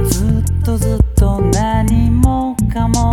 ずっとずっと何もかも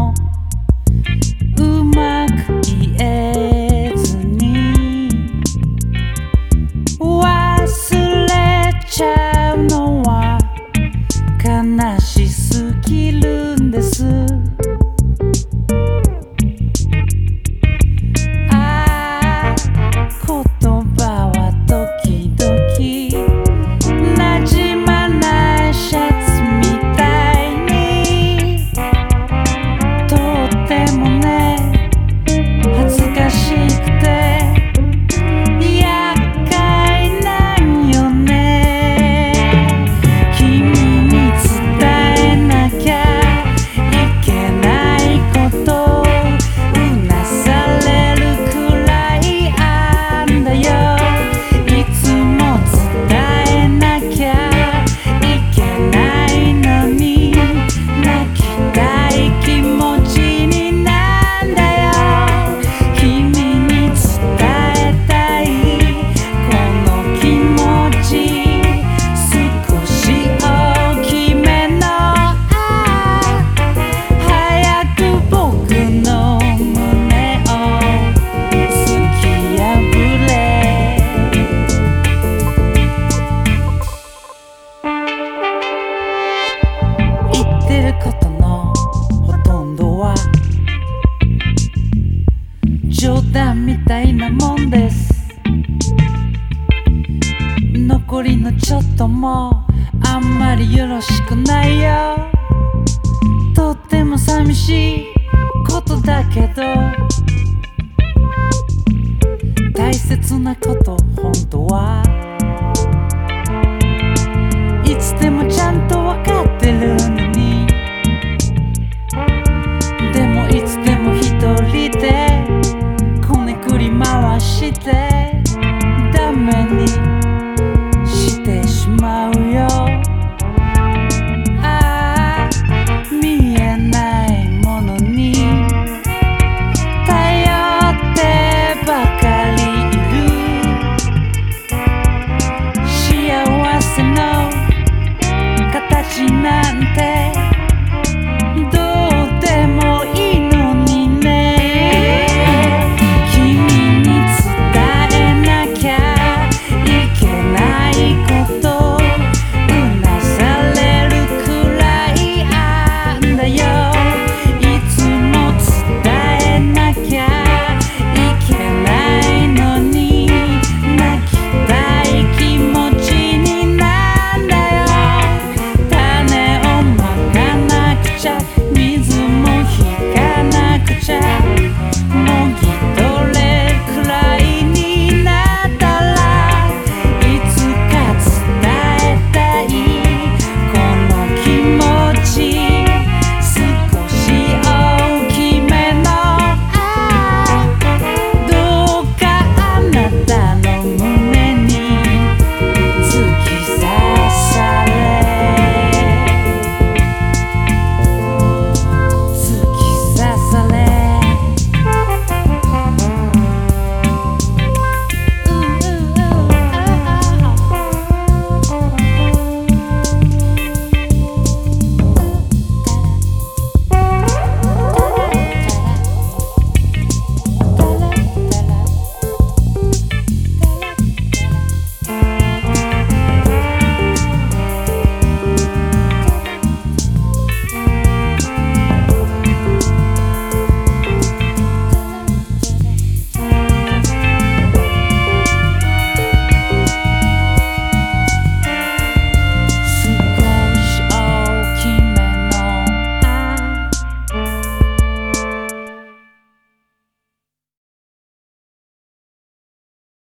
は冗談みたいなもんです。残りのちょっともあんまりよろしくないよ。とっても寂しいことだけど大切なこと本当は。